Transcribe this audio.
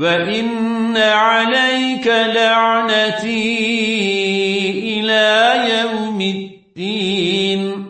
وإن عليك لعنتي إلى يوم الدين